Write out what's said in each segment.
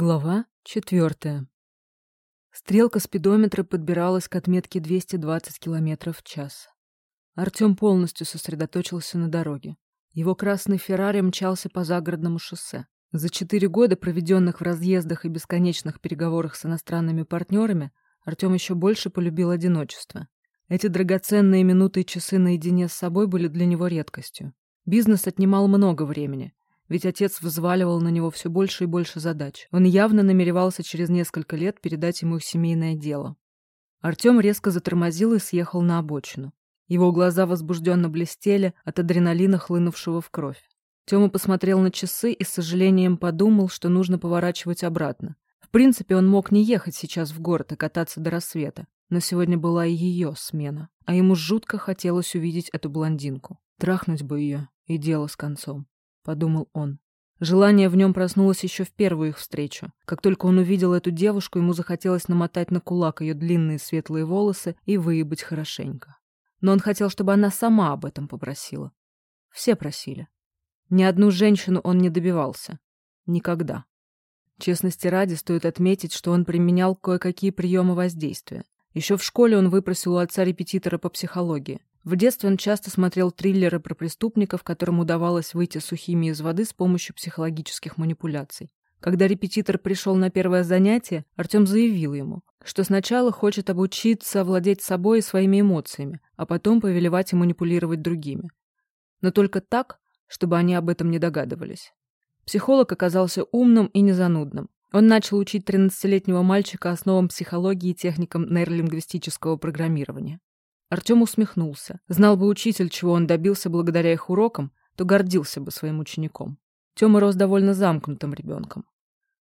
Глава четвертая. Стрелка спидометра подбиралась к отметке 220 км в час. Артем полностью сосредоточился на дороге. Его красный Феррари мчался по загородному шоссе. За четыре года, проведенных в разъездах и бесконечных переговорах с иностранными партнерами, Артем еще больше полюбил одиночество. Эти драгоценные минуты и часы наедине с собой были для него редкостью. Бизнес отнимал много времени, ведь отец взваливал на него все больше и больше задач. Он явно намеревался через несколько лет передать ему их семейное дело. Артем резко затормозил и съехал на обочину. Его глаза возбужденно блестели от адреналина, хлынувшего в кровь. Тёма посмотрел на часы и с сожалением подумал, что нужно поворачивать обратно. В принципе, он мог не ехать сейчас в город и кататься до рассвета, но сегодня была и ее смена, а ему жутко хотелось увидеть эту блондинку. Трахнуть бы ее, и дело с концом подумал он. Желание в нем проснулось еще в первую их встречу. Как только он увидел эту девушку, ему захотелось намотать на кулак ее длинные светлые волосы и выебать хорошенько. Но он хотел, чтобы она сама об этом попросила. Все просили. Ни одну женщину он не добивался. Никогда. Честности ради стоит отметить, что он применял кое-какие приемы воздействия. Еще в школе он выпросил у отца репетитора по психологии. В детстве он часто смотрел триллеры про преступников, которым удавалось выйти сухими из воды с помощью психологических манипуляций. Когда репетитор пришел на первое занятие, Артем заявил ему, что сначала хочет обучиться владеть собой и своими эмоциями, а потом повелевать и манипулировать другими. Но только так, чтобы они об этом не догадывались. Психолог оказался умным и незанудным. Он начал учить 13-летнего мальчика основам психологии и техникам нейролингвистического программирования. Артем усмехнулся. Знал бы учитель, чего он добился благодаря их урокам, то гордился бы своим учеником. Тёма рос довольно замкнутым ребенком.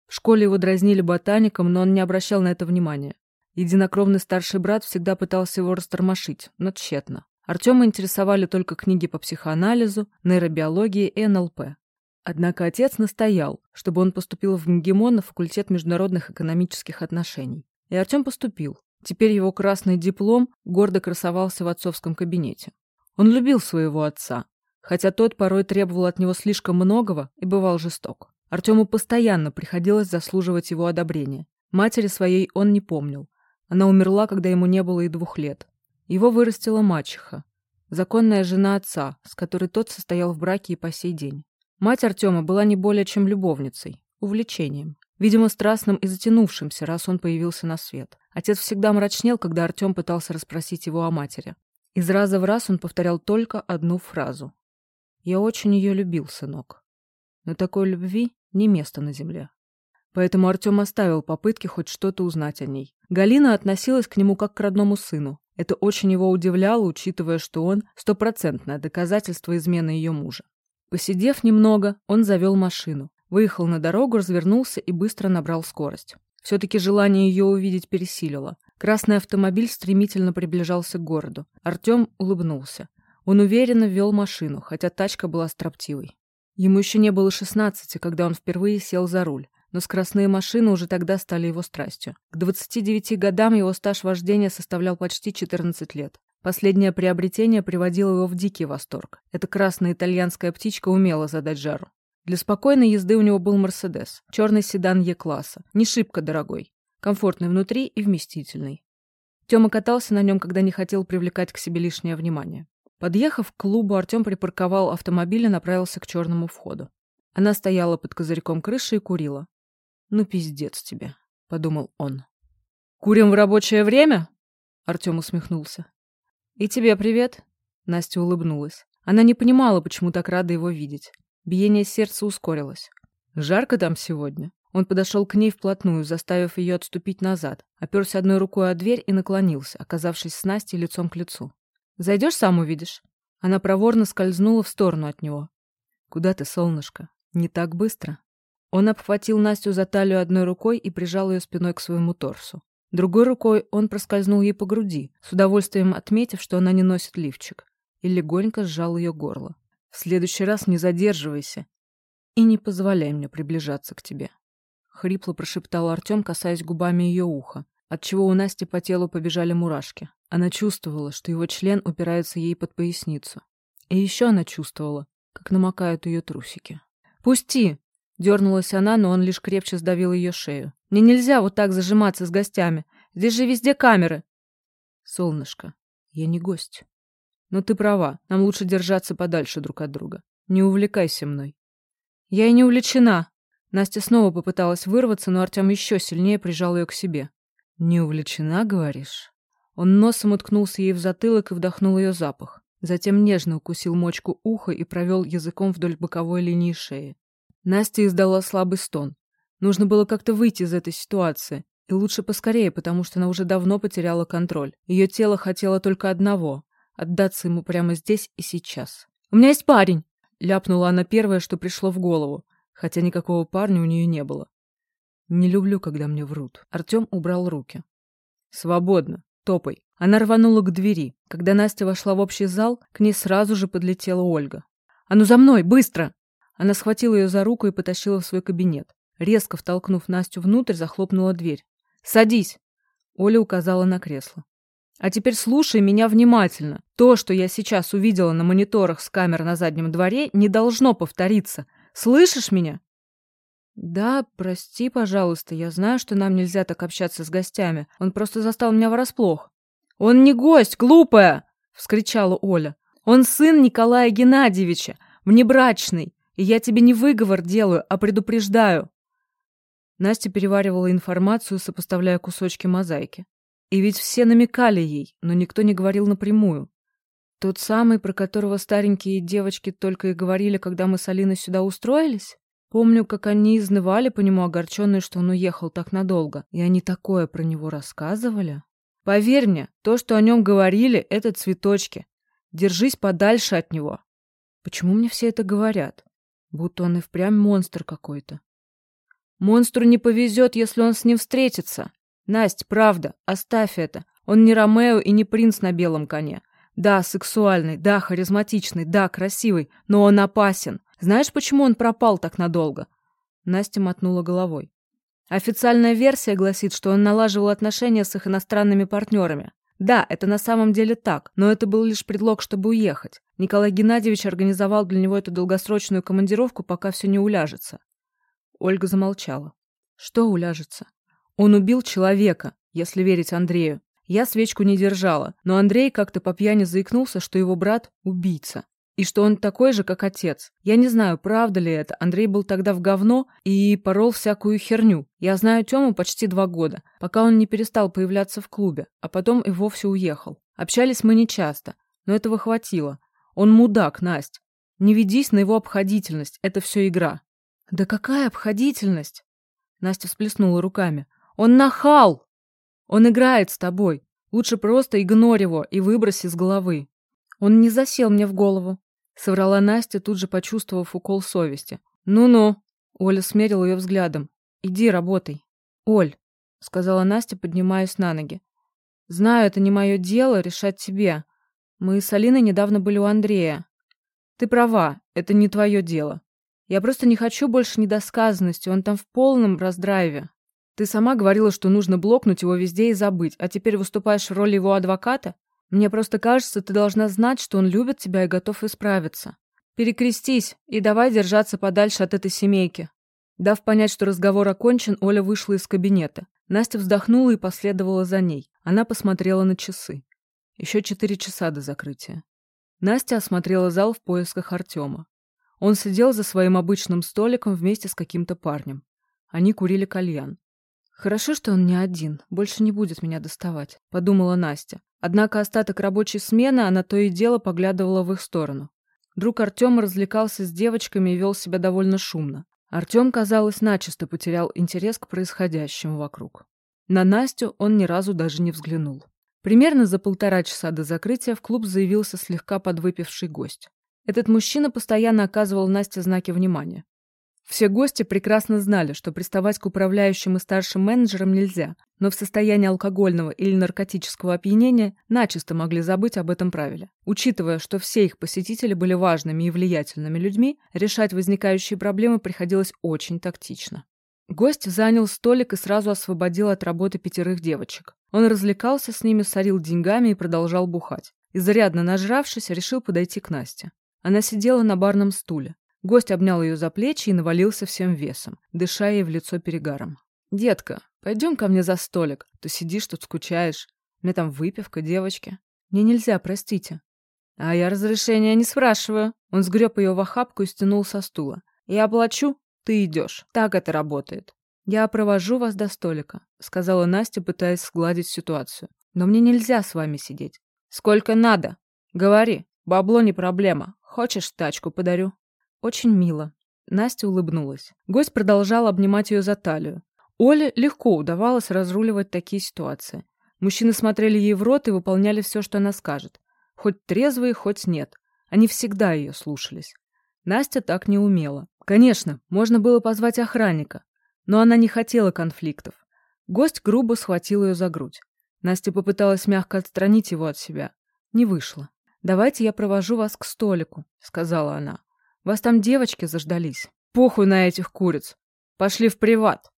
В школе его дразнили ботаником, но он не обращал на это внимания. Единокровный старший брат всегда пытался его растормошить, но тщетно. Артема интересовали только книги по психоанализу, нейробиологии и НЛП. Однако отец настоял, чтобы он поступил в МГИМО на факультет международных экономических отношений. И Артем поступил, Теперь его красный диплом гордо красовался в отцовском кабинете. Он любил своего отца, хотя тот порой требовал от него слишком многого и бывал жесток. Артему постоянно приходилось заслуживать его одобрения. Матери своей он не помнил. Она умерла, когда ему не было и двух лет. Его вырастила мачеха, законная жена отца, с которой тот состоял в браке и по сей день. Мать Артема была не более чем любовницей, увлечением. Видимо, страстным и затянувшимся, раз он появился на свет. Отец всегда мрачнел, когда Артем пытался расспросить его о матери. Из раза в раз он повторял только одну фразу. «Я очень ее любил, сынок». Но такой любви не место на земле. Поэтому Артем оставил попытки хоть что-то узнать о ней. Галина относилась к нему как к родному сыну. Это очень его удивляло, учитывая, что он – стопроцентное доказательство измены ее мужа. Посидев немного, он завел машину. Выехал на дорогу, развернулся и быстро набрал скорость. Все-таки желание ее увидеть пересилило. Красный автомобиль стремительно приближался к городу. Артем улыбнулся. Он уверенно вел машину, хотя тачка была строптивой. Ему еще не было шестнадцати, когда он впервые сел за руль, но скоростные машины уже тогда стали его страстью. К 29 годам его стаж вождения составлял почти 14 лет. Последнее приобретение приводило его в дикий восторг. Эта красная итальянская птичка умела задать жару. Для спокойной езды у него был «Мерседес», черный седан Е-класса, не шибко дорогой, комфортный внутри и вместительный. Тёма катался на нем, когда не хотел привлекать к себе лишнее внимание. Подъехав к клубу, Артем припарковал автомобиль и направился к черному входу. Она стояла под козырьком крыши и курила. «Ну, пиздец тебе», — подумал он. «Курим в рабочее время?» Артем усмехнулся. «И тебе привет», — Настя улыбнулась. Она не понимала, почему так рада его видеть. Биение сердца ускорилось. «Жарко там сегодня?» Он подошел к ней вплотную, заставив ее отступить назад, оперся одной рукой о дверь и наклонился, оказавшись с Настей лицом к лицу. «Зайдешь, сам увидишь». Она проворно скользнула в сторону от него. «Куда ты, солнышко? Не так быстро». Он обхватил Настю за талию одной рукой и прижал ее спиной к своему торсу. Другой рукой он проскользнул ей по груди, с удовольствием отметив, что она не носит лифчик, и легонько сжал ее горло. В следующий раз не задерживайся и не позволяй мне приближаться к тебе. Хрипло прошептал Артем, касаясь губами ее уха, отчего у Насти по телу побежали мурашки. Она чувствовала, что его член упирается ей под поясницу. И еще она чувствовала, как намокают ее трусики. «Пусти!» Дернулась она, но он лишь крепче сдавил ее шею. «Мне нельзя вот так зажиматься с гостями. Здесь же везде камеры». «Солнышко, я не гость. Но ты права, нам лучше держаться подальше друг от друга. Не увлекайся мной». «Я и не увлечена». Настя снова попыталась вырваться, но Артем еще сильнее прижал ее к себе. «Не увлечена, говоришь?» Он носом уткнулся ей в затылок и вдохнул ее запах. Затем нежно укусил мочку уха и провел языком вдоль боковой линии шеи. Настя издала слабый стон. Нужно было как-то выйти из этой ситуации. И лучше поскорее, потому что она уже давно потеряла контроль. Ее тело хотело только одного — отдаться ему прямо здесь и сейчас. «У меня есть парень!» — ляпнула она первое, что пришло в голову, хотя никакого парня у нее не было. «Не люблю, когда мне врут». Артем убрал руки. «Свободно. Топай». Она рванула к двери. Когда Настя вошла в общий зал, к ней сразу же подлетела Ольга. «А ну за мной, быстро!» Она схватила ее за руку и потащила в свой кабинет. Резко втолкнув Настю внутрь, захлопнула дверь. «Садись!» Оля указала на кресло. «А теперь слушай меня внимательно. То, что я сейчас увидела на мониторах с камер на заднем дворе, не должно повториться. Слышишь меня?» «Да, прости, пожалуйста. Я знаю, что нам нельзя так общаться с гостями. Он просто застал меня врасплох». «Он не гость, глупая!» — вскричала Оля. «Он сын Николая Геннадьевича, внебрачный. И я тебе не выговор делаю, а предупреждаю. Настя переваривала информацию, сопоставляя кусочки мозаики. И ведь все намекали ей, но никто не говорил напрямую. Тот самый, про которого старенькие девочки только и говорили, когда мы с Алиной сюда устроились? Помню, как они изнывали по нему, огорченные, что он уехал так надолго. И они такое про него рассказывали. Поверь мне, то, что о нем говорили, это цветочки. Держись подальше от него. Почему мне все это говорят? Будто он и впрямь монстр какой-то. Монстру не повезет, если он с ним встретится. Насть, правда, оставь это. Он не Ромео и не принц на белом коне. Да, сексуальный, да, харизматичный, да, красивый, но он опасен. Знаешь, почему он пропал так надолго? Настя мотнула головой. Официальная версия гласит, что он налаживал отношения с их иностранными партнерами. Да, это на самом деле так, но это был лишь предлог, чтобы уехать. Николай Геннадьевич организовал для него эту долгосрочную командировку, пока все не уляжется. Ольга замолчала. Что уляжется? Он убил человека, если верить Андрею. Я свечку не держала, но Андрей как-то по пьяни заикнулся, что его брат – убийца. И что он такой же, как отец. Я не знаю, правда ли это. Андрей был тогда в говно и порол всякую херню. Я знаю Тему почти два года, пока он не перестал появляться в клубе, а потом и вовсе уехал. Общались мы нечасто, но этого хватило. Он мудак, Насть. Не ведись на его обходительность, это все игра. Да какая обходительность? Настя всплеснула руками. Он нахал! Он играет с тобой. Лучше просто игнорь его и выбрось из головы. Он не засел мне в голову. Соврала Настя, тут же почувствовав укол совести. «Ну-ну», — Оля смерила ее взглядом. «Иди, работай». «Оль», — сказала Настя, поднимаясь на ноги. «Знаю, это не мое дело решать тебе. Мы с Алиной недавно были у Андрея. Ты права, это не твое дело. Я просто не хочу больше недосказанности, он там в полном раздрайве. Ты сама говорила, что нужно блокнуть его везде и забыть, а теперь выступаешь в роли его адвоката? Мне просто кажется, ты должна знать, что он любит тебя и готов исправиться. Перекрестись и давай держаться подальше от этой семейки». Дав понять, что разговор окончен, Оля вышла из кабинета. Настя вздохнула и последовала за ней. Она посмотрела на часы. Еще четыре часа до закрытия. Настя осмотрела зал в поисках Артема. Он сидел за своим обычным столиком вместе с каким-то парнем. Они курили кальян. «Хорошо, что он не один, больше не будет меня доставать», — подумала Настя. Однако остаток рабочей смены она то и дело поглядывала в их сторону. Друг Артема развлекался с девочками и вел себя довольно шумно. Артем, казалось, начисто потерял интерес к происходящему вокруг. На Настю он ни разу даже не взглянул. Примерно за полтора часа до закрытия в клуб заявился слегка подвыпивший гость. Этот мужчина постоянно оказывал Насте знаки внимания. Все гости прекрасно знали, что приставать к управляющим и старшим менеджерам нельзя, но в состоянии алкогольного или наркотического опьянения начисто могли забыть об этом правиле. Учитывая, что все их посетители были важными и влиятельными людьми, решать возникающие проблемы приходилось очень тактично. Гость занял столик и сразу освободил от работы пятерых девочек. Он развлекался с ними, сорил деньгами и продолжал бухать. Изрядно нажравшись, решил подойти к Насте. Она сидела на барном стуле. Гость обнял ее за плечи и навалился всем весом, дыша ей в лицо перегаром. «Детка, пойдем ко мне за столик. Ты сидишь тут, скучаешь. У меня там выпивка, девочки. Мне нельзя, простите». «А я разрешения не спрашиваю». Он сгреб ее в охапку и стянул со стула. «Я оплачу, ты идешь. Так это работает». «Я провожу вас до столика», — сказала Настя, пытаясь сгладить ситуацию. «Но мне нельзя с вами сидеть». «Сколько надо? Говори. Бабло не проблема. Хочешь, тачку подарю?» «Очень мило». Настя улыбнулась. Гость продолжал обнимать ее за талию. Оле легко удавалось разруливать такие ситуации. Мужчины смотрели ей в рот и выполняли все, что она скажет. Хоть трезвые, хоть нет. Они всегда ее слушались. Настя так не умела. Конечно, можно было позвать охранника, но она не хотела конфликтов. Гость грубо схватил ее за грудь. Настя попыталась мягко отстранить его от себя. Не вышло. «Давайте я провожу вас к столику», — сказала она. Вас там девочки заждались. Похуй на этих куриц. Пошли в приват.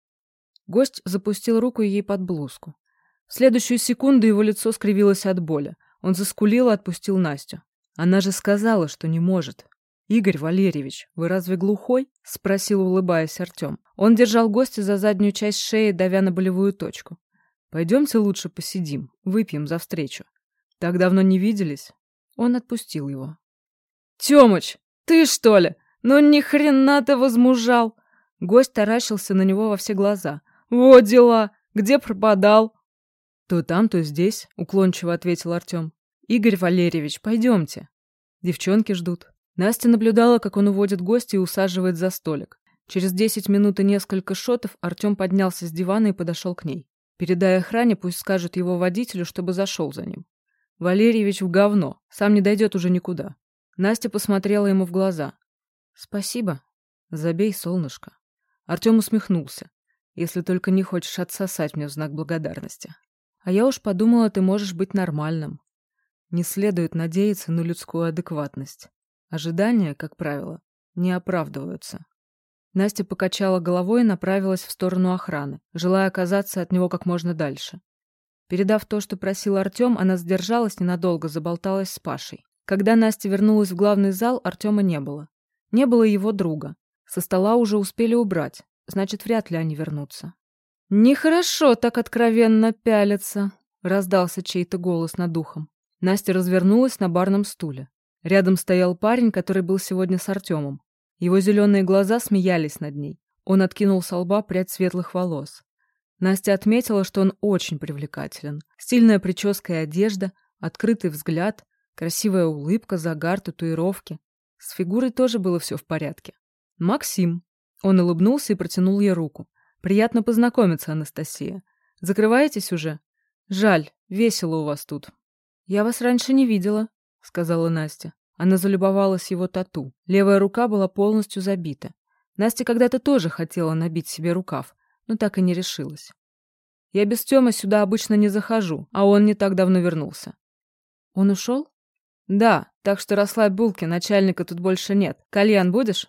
Гость запустил руку ей под блузку. В следующую секунду его лицо скривилось от боли. Он заскулил и отпустил Настю. Она же сказала, что не может. «Игорь Валерьевич, вы разве глухой?» — спросил, улыбаясь Артем. Он держал гостя за заднюю часть шеи, давя на болевую точку. «Пойдемте лучше посидим, выпьем за встречу. Так давно не виделись?» Он отпустил его. «Тёмыч, «Ты, что ли? Ну ни хрена ты возмужал!» Гость таращился на него во все глаза. «Вот дела! Где пропадал?» «То там, то здесь», — уклончиво ответил Артем. «Игорь Валерьевич, пойдемте. Девчонки ждут». Настя наблюдала, как он уводит гостя и усаживает за столик. Через десять минут и несколько шотов Артем поднялся с дивана и подошел к ней. Передая охране, пусть скажет его водителю, чтобы зашел за ним. Валерьевич в говно, сам не дойдет уже никуда. Настя посмотрела ему в глаза. «Спасибо. Забей, солнышко». Артем усмехнулся. «Если только не хочешь отсосать мне в знак благодарности. А я уж подумала, ты можешь быть нормальным. Не следует надеяться на людскую адекватность. Ожидания, как правило, не оправдываются». Настя покачала головой и направилась в сторону охраны, желая оказаться от него как можно дальше. Передав то, что просил Артем, она сдержалась ненадолго, заболталась с Пашей. Когда Настя вернулась в главный зал, Артема не было. Не было его друга. Со стола уже успели убрать, значит, вряд ли они вернутся. «Нехорошо так откровенно пялиться», — раздался чей-то голос над ухом. Настя развернулась на барном стуле. Рядом стоял парень, который был сегодня с Артемом. Его зеленые глаза смеялись над ней. Он откинул с лба прядь светлых волос. Настя отметила, что он очень привлекателен. Стильная прическа и одежда, открытый взгляд, Красивая улыбка, загар, татуировки. С фигурой тоже было все в порядке. «Максим». Он улыбнулся и протянул ей руку. «Приятно познакомиться, Анастасия. Закрываетесь уже? Жаль, весело у вас тут». «Я вас раньше не видела», — сказала Настя. Она залюбовалась его тату. Левая рука была полностью забита. Настя когда-то тоже хотела набить себе рукав, но так и не решилась. «Я без Тёмы сюда обычно не захожу, а он не так давно вернулся». «Он ушел?» «Да, так что расслабь булки, начальника тут больше нет. Кальян будешь?»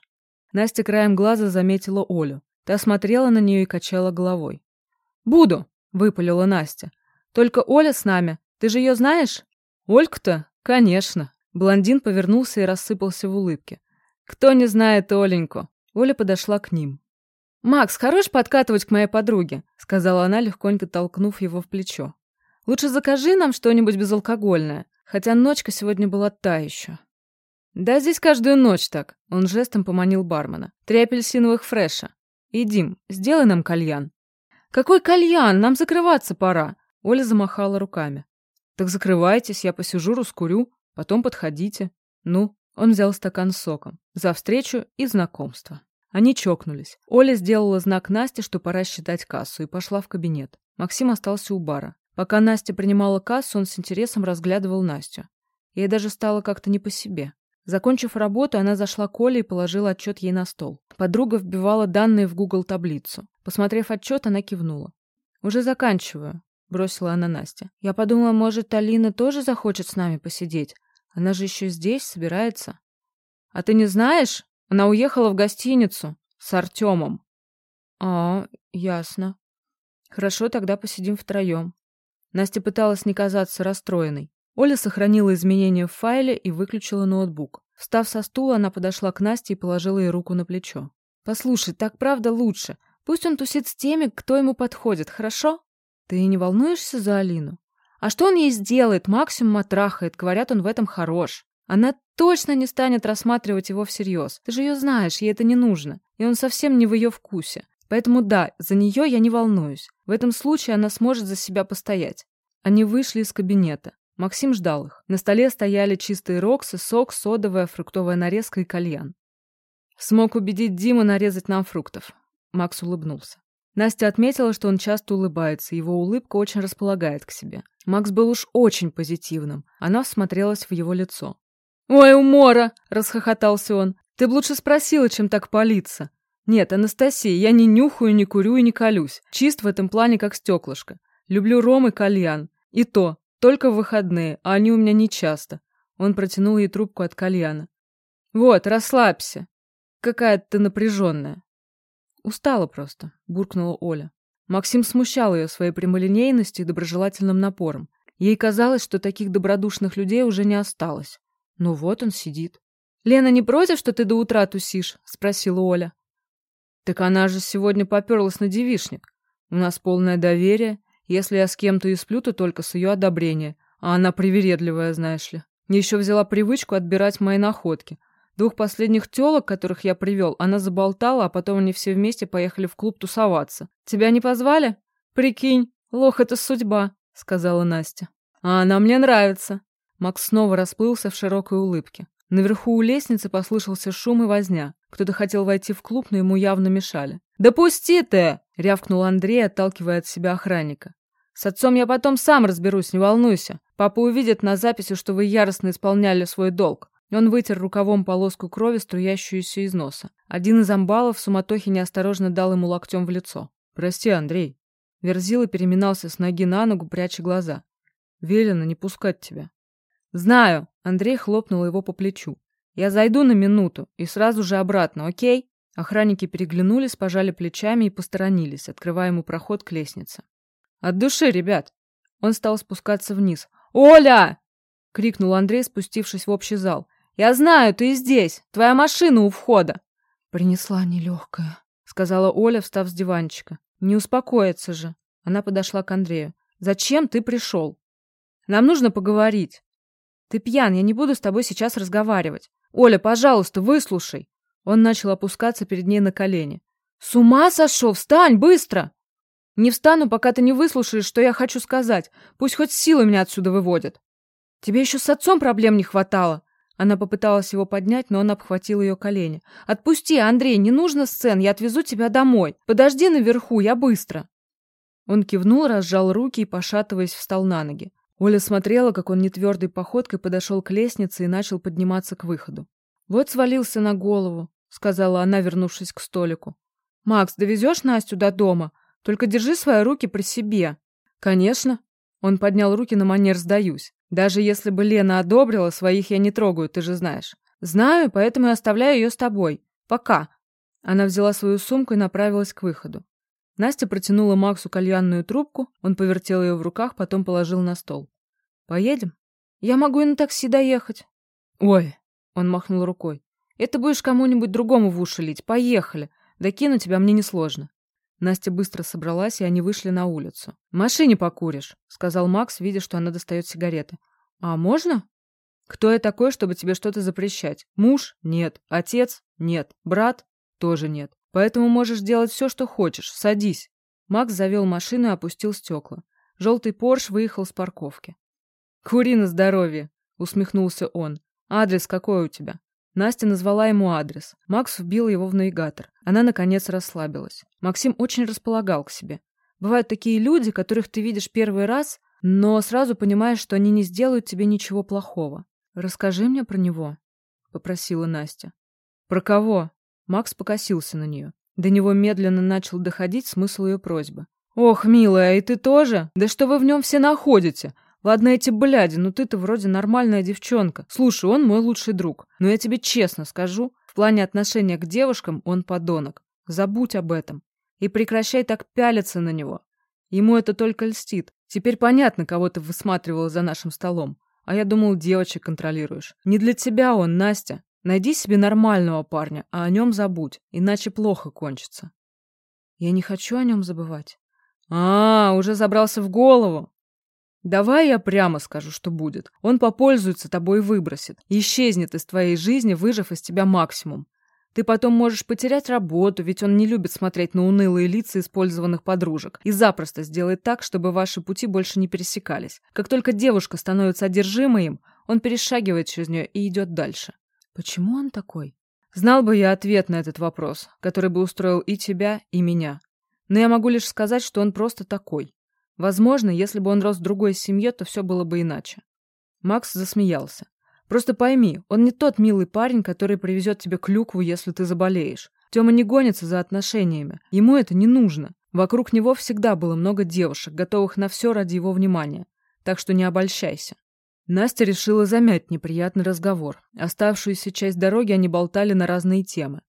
Настя краем глаза заметила Олю. Та смотрела на нее и качала головой. «Буду», — выпалила Настя. «Только Оля с нами. Ты же ее знаешь?» «Ольку-то? Конечно». Блондин повернулся и рассыпался в улыбке. «Кто не знает Оленьку?» Оля подошла к ним. «Макс, хорош подкатывать к моей подруге», — сказала она, легконько толкнув его в плечо. «Лучше закажи нам что-нибудь безалкогольное. Хотя ночка сегодня была та еще. Да здесь каждую ночь так. Он жестом поманил бармена. Три апельсиновых фреша. И, Дим, сделай нам кальян. Какой кальян? Нам закрываться пора. Оля замахала руками. Так закрывайтесь, я посижу, раскурю, потом подходите. Ну, он взял стакан с соком. За встречу и знакомство. Они чокнулись. Оля сделала знак Насте, что пора считать кассу, и пошла в кабинет. Максим остался у бара. Пока Настя принимала кассу, он с интересом разглядывал Настю. Ей даже стало как-то не по себе. Закончив работу, она зашла к Оле и положила отчет ей на стол. Подруга вбивала данные в Google таблицу. Посмотрев отчет, она кивнула. «Уже заканчиваю», — бросила она Настя. «Я подумала, может, Алина тоже захочет с нами посидеть? Она же еще здесь, собирается». «А ты не знаешь? Она уехала в гостиницу с Артемом». «А, ясно. Хорошо, тогда посидим втроем. Настя пыталась не казаться расстроенной. Оля сохранила изменения в файле и выключила ноутбук. Встав со стула, она подошла к Насте и положила ей руку на плечо. «Послушай, так правда лучше. Пусть он тусит с теми, кто ему подходит, хорошо? Ты не волнуешься за Алину? А что он ей сделает? Максимум отрахает. Говорят, он в этом хорош. Она точно не станет рассматривать его всерьез. Ты же ее знаешь, ей это не нужно. И он совсем не в ее вкусе. Поэтому да, за нее я не волнуюсь. В этом случае она сможет за себя постоять. Они вышли из кабинета. Максим ждал их. На столе стояли чистые роксы, сок, содовая, фруктовая нарезка и кальян. Смог убедить Диму нарезать нам фруктов. Макс улыбнулся. Настя отметила, что он часто улыбается, его улыбка очень располагает к себе. Макс был уж очень позитивным. Она всмотрелась в его лицо. «Ой, умора!» — расхохотался он. «Ты бы лучше спросила, чем так палиться. Нет, Анастасия, я не нюхаю, не курю и не колюсь. Чист в этом плане, как стеклышко. Люблю ром и кальян. И то, только в выходные, а они у меня не часто». Он протянул ей трубку от кальяна. «Вот, расслабься. Какая ты напряженная». «Устала просто», — буркнула Оля. Максим смущал ее своей прямолинейностью и доброжелательным напором. Ей казалось, что таких добродушных людей уже не осталось. Ну вот он сидит. «Лена не против, что ты до утра тусишь?» — спросила Оля. «Так она же сегодня поперлась на девишник. У нас полное доверие. Если я с кем-то и сплю, то только с ее одобрения. А она привередливая, знаешь ли. Мне еще взяла привычку отбирать мои находки. Двух последних телок, которых я привел, она заболтала, а потом они все вместе поехали в клуб тусоваться. Тебя не позвали? Прикинь, лох, это судьба, сказала Настя. А она мне нравится. Макс снова расплылся в широкой улыбке. Наверху у лестницы послышался шум и возня. Кто-то хотел войти в клуб, но ему явно мешали. «Да пусти ты!» — рявкнул Андрей, отталкивая от себя охранника. «С отцом я потом сам разберусь, не волнуйся. Папа увидит на записи, что вы яростно исполняли свой долг. Он вытер рукавом полоску крови, струящуюся из носа. Один из амбалов в суматохе неосторожно дал ему локтем в лицо. «Прости, Андрей». Верзила переминался с ноги на ногу, пряча глаза. «Велено не пускать тебя». «Знаю», — Андрей хлопнул его по плечу. «Я зайду на минуту и сразу же обратно, окей?» Охранники переглянулись, пожали плечами и посторонились, открывая ему проход к лестнице. «От души, ребят!» Он стал спускаться вниз. «Оля!» — крикнул Андрей, спустившись в общий зал. «Я знаю, ты здесь. Твоя машина у входа». «Принесла нелегкая», — сказала Оля, встав с диванчика. «Не успокоится же». Она подошла к Андрею. «Зачем ты пришел? Нам нужно поговорить. Ты пьян, я не буду с тобой сейчас разговаривать. Оля, пожалуйста, выслушай». Он начал опускаться перед ней на колени. «С ума сошел? Встань, быстро!» «Не встану, пока ты не выслушаешь, что я хочу сказать. Пусть хоть силы меня отсюда выводят. Тебе еще с отцом проблем не хватало. Она попыталась его поднять, но он обхватил ее колени. «Отпусти, Андрей, не нужно сцен, я отвезу тебя домой. Подожди наверху, я быстро». Он кивнул, разжал руки и, пошатываясь, встал на ноги. Оля смотрела, как он нетвердой походкой подошел к лестнице и начал подниматься к выходу. «Вот свалился на голову», — сказала она, вернувшись к столику. «Макс, довезешь Настю до дома? Только держи свои руки при себе». «Конечно». Он поднял руки на манер «сдаюсь». Даже если бы Лена одобрила, своих я не трогаю, ты же знаешь. Знаю, поэтому и оставляю ее с тобой. Пока. Она взяла свою сумку и направилась к выходу. Настя протянула Максу кальянную трубку, он повертел ее в руках, потом положил на стол. «Поедем? Я могу и на такси доехать». «Ой!» — он махнул рукой. «Это будешь кому-нибудь другому в уши лить. Поехали. Докину тебя мне несложно». Настя быстро собралась, и они вышли на улицу. «В машине покуришь», — сказал Макс, видя, что она достает сигареты. «А можно?» «Кто я такой, чтобы тебе что-то запрещать? Муж? Нет. Отец? Нет. Брат? Тоже нет. Поэтому можешь делать все, что хочешь. Садись». Макс завел машину и опустил стекла. Желтый Порш выехал с парковки. «Кури на здоровье», — усмехнулся он. «Адрес какой у тебя?» Настя назвала ему адрес. Макс вбил его в навигатор. Она, наконец, расслабилась. Максим очень располагал к себе. Бывают такие люди, которых ты видишь первый раз, но сразу понимаешь, что они не сделают тебе ничего плохого. «Расскажи мне про него», — попросила Настя. «Про кого?» Макс покосился на нее. До него медленно начал доходить смысл ее просьбы. «Ох, милая, и ты тоже? Да что вы в нем все находите? Ладно эти бляди, ну ты-то вроде нормальная девчонка. Слушай, он мой лучший друг. Но я тебе честно скажу, в плане отношения к девушкам он подонок. Забудь об этом. И прекращай так пялиться на него. Ему это только льстит. Теперь понятно, кого ты высматривала за нашим столом. А я думал, девочек контролируешь. Не для тебя он, Настя. Найди себе нормального парня, а о нем забудь, иначе плохо кончится. Я не хочу о нем забывать. А, уже забрался в голову. Давай я прямо скажу, что будет. Он попользуется тобой и выбросит. Исчезнет из твоей жизни, выжив из тебя максимум. Ты потом можешь потерять работу, ведь он не любит смотреть на унылые лица использованных подружек и запросто сделает так, чтобы ваши пути больше не пересекались. Как только девушка становится одержимой им, он перешагивает через нее и идет дальше. Почему он такой? Знал бы я ответ на этот вопрос, который бы устроил и тебя, и меня. Но я могу лишь сказать, что он просто такой. Возможно, если бы он рос в другой семье, то все было бы иначе. Макс засмеялся. Просто пойми, он не тот милый парень, который привезет тебе клюкву, если ты заболеешь. Тёма не гонится за отношениями. Ему это не нужно. Вокруг него всегда было много девушек, готовых на все ради его внимания. Так что не обольщайся. Настя решила замять неприятный разговор. Оставшуюся часть дороги они болтали на разные темы.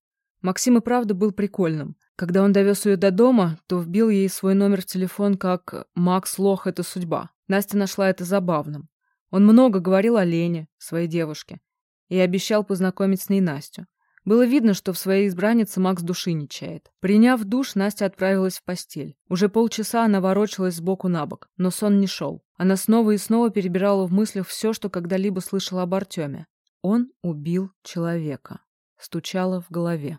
Максим и правда был прикольным. Когда он довез ее до дома, то вбил ей свой номер в телефон как «Макс Лох – это судьба». Настя нашла это забавным. Он много говорил о Лене, своей девушке, и обещал познакомить с ней Настю. Было видно, что в своей избраннице Макс души не чает. Приняв душ, Настя отправилась в постель. Уже полчаса она ворочалась сбоку на бок, но сон не шел. Она снова и снова перебирала в мыслях все, что когда-либо слышала об Артеме. Он убил человека. Стучало в голове.